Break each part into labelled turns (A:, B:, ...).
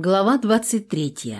A: Глава 23.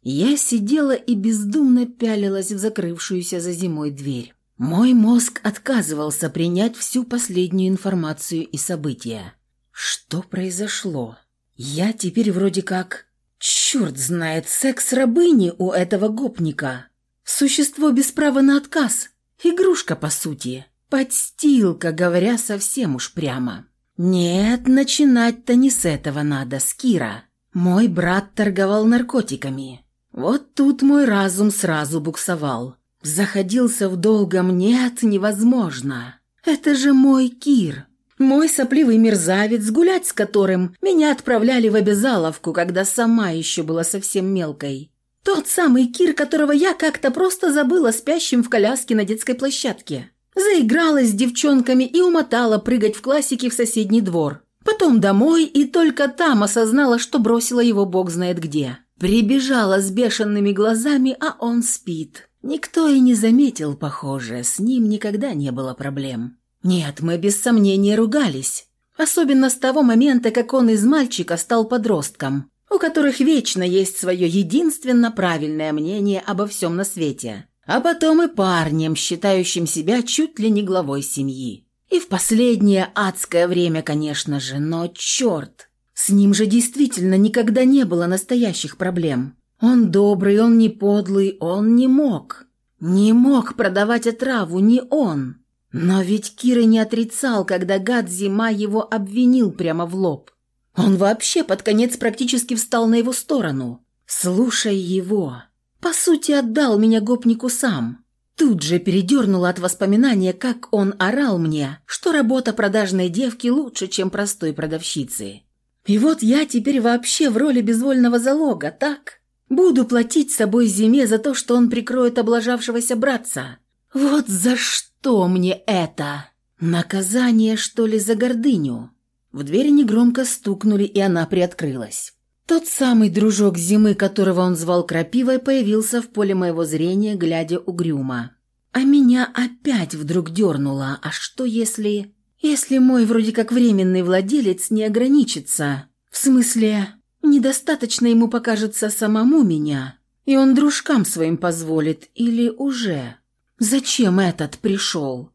A: Я сидела и бездумно пялилась в закрывшуюся за зимой дверь. Мой мозг отказывался принять всю последнюю информацию и события. Что произошло? Я теперь вроде как... Черт знает, секс рабыни у этого гопника. Существо без права на отказ. Игрушка, по сути. Подстилка, говоря совсем уж прямо. Нет, начинать-то не с этого надо, с Кира. Мой брат торговал наркотиками. Вот тут мой разум сразу буксовал. Заходился в долгом «нет, невозможно». Это же мой Кир. Мой сопливый мерзавец, гулять с которым меня отправляли в обязаловку, когда сама еще была совсем мелкой. Тот самый Кир, которого я как-то просто забыла спящим в коляске на детской площадке. Заигралась с девчонками и умотала прыгать в классике в соседний двор. Потом домой и только там осознала, что бросила его бог знает где. Прибежала с бешеными глазами, а он спит. Никто и не заметил, похоже, с ним никогда не было проблем. Нет, мы без сомнения ругались. Особенно с того момента, как он из мальчика стал подростком, у которых вечно есть свое единственно правильное мнение обо всем на свете. А потом и парнем, считающим себя чуть ли не главой семьи. И в последнее адское время, конечно же, но черт! С ним же действительно никогда не было настоящих проблем. Он добрый, он не подлый, он не мог. Не мог продавать отраву, не он. Но ведь Кира не отрицал, когда гад Зима его обвинил прямо в лоб. Он вообще под конец практически встал на его сторону. Слушай его. По сути, отдал меня гопнику сам. Тут же передернула от воспоминания, как он орал мне, что работа продажной девки лучше, чем простой продавщицы. И вот я теперь вообще в роли безвольного залога, так? Буду платить собой зиме за то, что он прикроет облажавшегося братца. Вот за что мне это? Наказание, что ли, за гордыню? В дверь негромко стукнули, и она приоткрылась. Тот самый дружок зимы, которого он звал Крапивой, появился в поле моего зрения, глядя угрюмо. А меня опять вдруг дернуло. А что если... Если мой вроде как временный владелец не ограничится? В смысле, недостаточно ему покажется самому меня, и он дружкам своим позволит, или уже? Зачем этот пришел?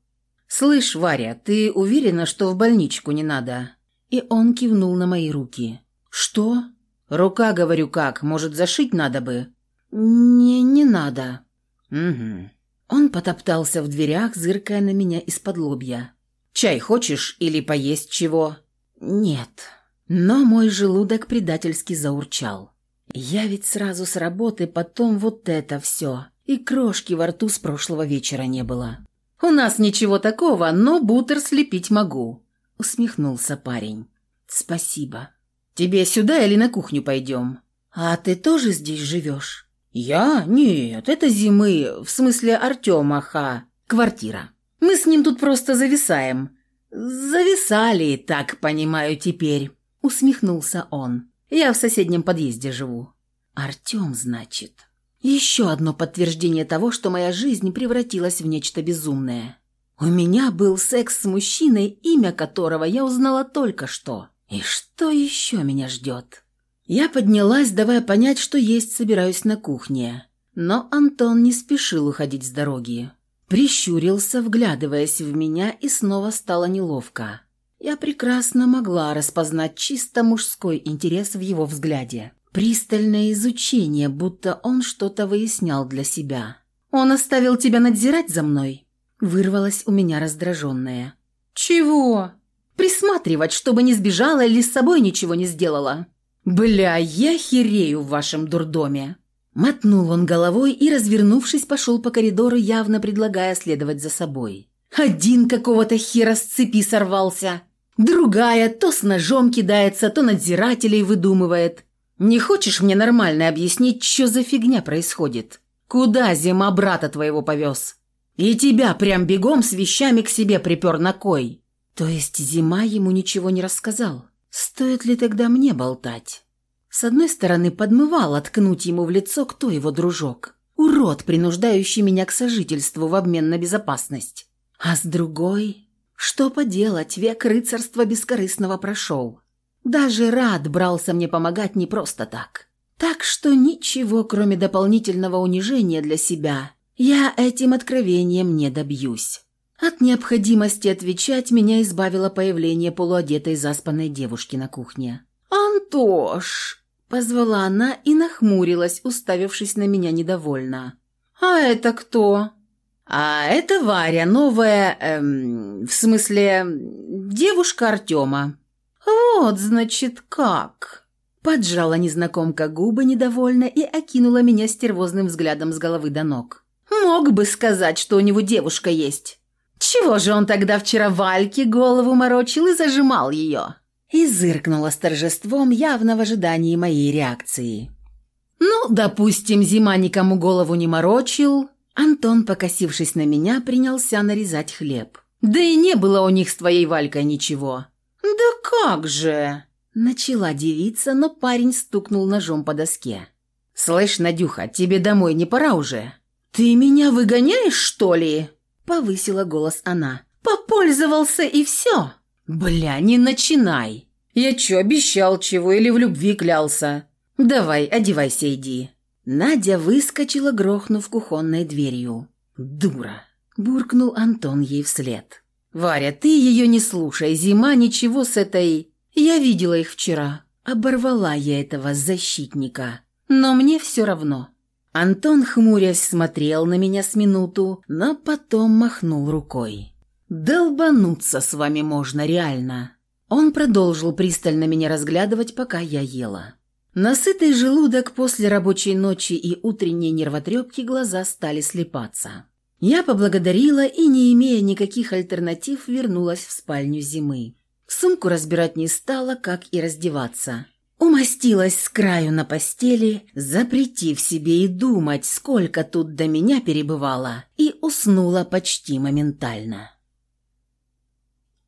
A: «Слышь, Варя, ты уверена, что в больничку не надо?» И он кивнул на мои руки. «Что?» «Рука, говорю, как? Может, зашить надо бы?» «Не, не надо». «Угу». Он потоптался в дверях, зыркая на меня из-под лобья. «Чай хочешь или поесть чего?» «Нет». Но мой желудок предательски заурчал. Я ведь сразу с работы, потом вот это все. И крошки во рту с прошлого вечера не было. «У нас ничего такого, но бутер слепить могу», — усмехнулся парень. «Спасибо». «Тебе сюда или на кухню пойдем?» «А ты тоже здесь живешь?» «Я? Нет, это зимы, в смысле Артема, ха, квартира. Мы с ним тут просто зависаем». «Зависали, так понимаю теперь», — усмехнулся он. «Я в соседнем подъезде живу». «Артем, значит». Еще одно подтверждение того, что моя жизнь превратилась в нечто безумное. У меня был секс с мужчиной, имя которого я узнала только что. И что еще меня ждет? Я поднялась, давая понять, что есть собираюсь на кухне. Но Антон не спешил уходить с дороги. Прищурился, вглядываясь в меня, и снова стало неловко. Я прекрасно могла распознать чисто мужской интерес в его взгляде. Пристальное изучение, будто он что-то выяснял для себя. «Он оставил тебя надзирать за мной?» Вырвалась у меня раздраженная. «Чего?» Присматривать, чтобы не сбежала или с собой ничего не сделала. Бля, я херею в вашем дурдоме. Мотнул он головой и, развернувшись, пошел по коридору, явно предлагая следовать за собой. Один какого-то хера с цепи сорвался. Другая то с ножом кидается, то надзирателей выдумывает. Не хочешь мне нормально объяснить, что за фигня происходит? Куда зима брата твоего повез? И тебя прям бегом с вещами к себе припер на кой? То есть зима ему ничего не рассказал? Стоит ли тогда мне болтать? С одной стороны, подмывал откнуть ему в лицо, кто его дружок. Урод, принуждающий меня к сожительству в обмен на безопасность. А с другой... Что поделать, век рыцарства бескорыстного прошел. Даже Рад брался мне помогать не просто так. Так что ничего, кроме дополнительного унижения для себя, я этим откровением не добьюсь. От необходимости отвечать меня избавило появление полуодетой заспанной девушки на кухне. «Антош!» – позвала она и нахмурилась, уставившись на меня недовольно. «А это кто?» «А это Варя, новая, эм, в смысле, девушка Артема». «Вот, значит, как?» Поджала незнакомка губы недовольно и окинула меня стервозным взглядом с головы до ног. «Мог бы сказать, что у него девушка есть. Чего же он тогда вчера Вальке голову морочил и зажимал ее?» И зыркнула с торжеством, явно в ожидании моей реакции. «Ну, допустим, зима никому голову не морочил». Антон, покосившись на меня, принялся нарезать хлеб. «Да и не было у них с твоей Валькой ничего». «Да как же!» Начала девица, но парень стукнул ножом по доске. «Слышь, Надюха, тебе домой не пора уже?» «Ты меня выгоняешь, что ли?» Повысила голос она. «Попользовался и все!» «Бля, не начинай!» «Я чё, обещал чего или в любви клялся?» «Давай, одевайся, иди». Надя выскочила, грохнув кухонной дверью. «Дура!» – буркнул Антон ей вслед. «Варя, ты ее не слушай, зима ничего с этой...» Я видела их вчера. Оборвала я этого защитника. Но мне все равно. Антон, хмурясь, смотрел на меня с минуту, но потом махнул рукой. «Долбануться с вами можно, реально». Он продолжил пристально меня разглядывать, пока я ела. Насытый желудок после рабочей ночи и утренней нервотрепки глаза стали слепаться. Я поблагодарила и, не имея никаких альтернатив, вернулась в спальню зимы. Сумку разбирать не стала, как и раздеваться. Умостилась с краю на постели, запретив себе и думать, сколько тут до меня перебывала, и уснула почти моментально.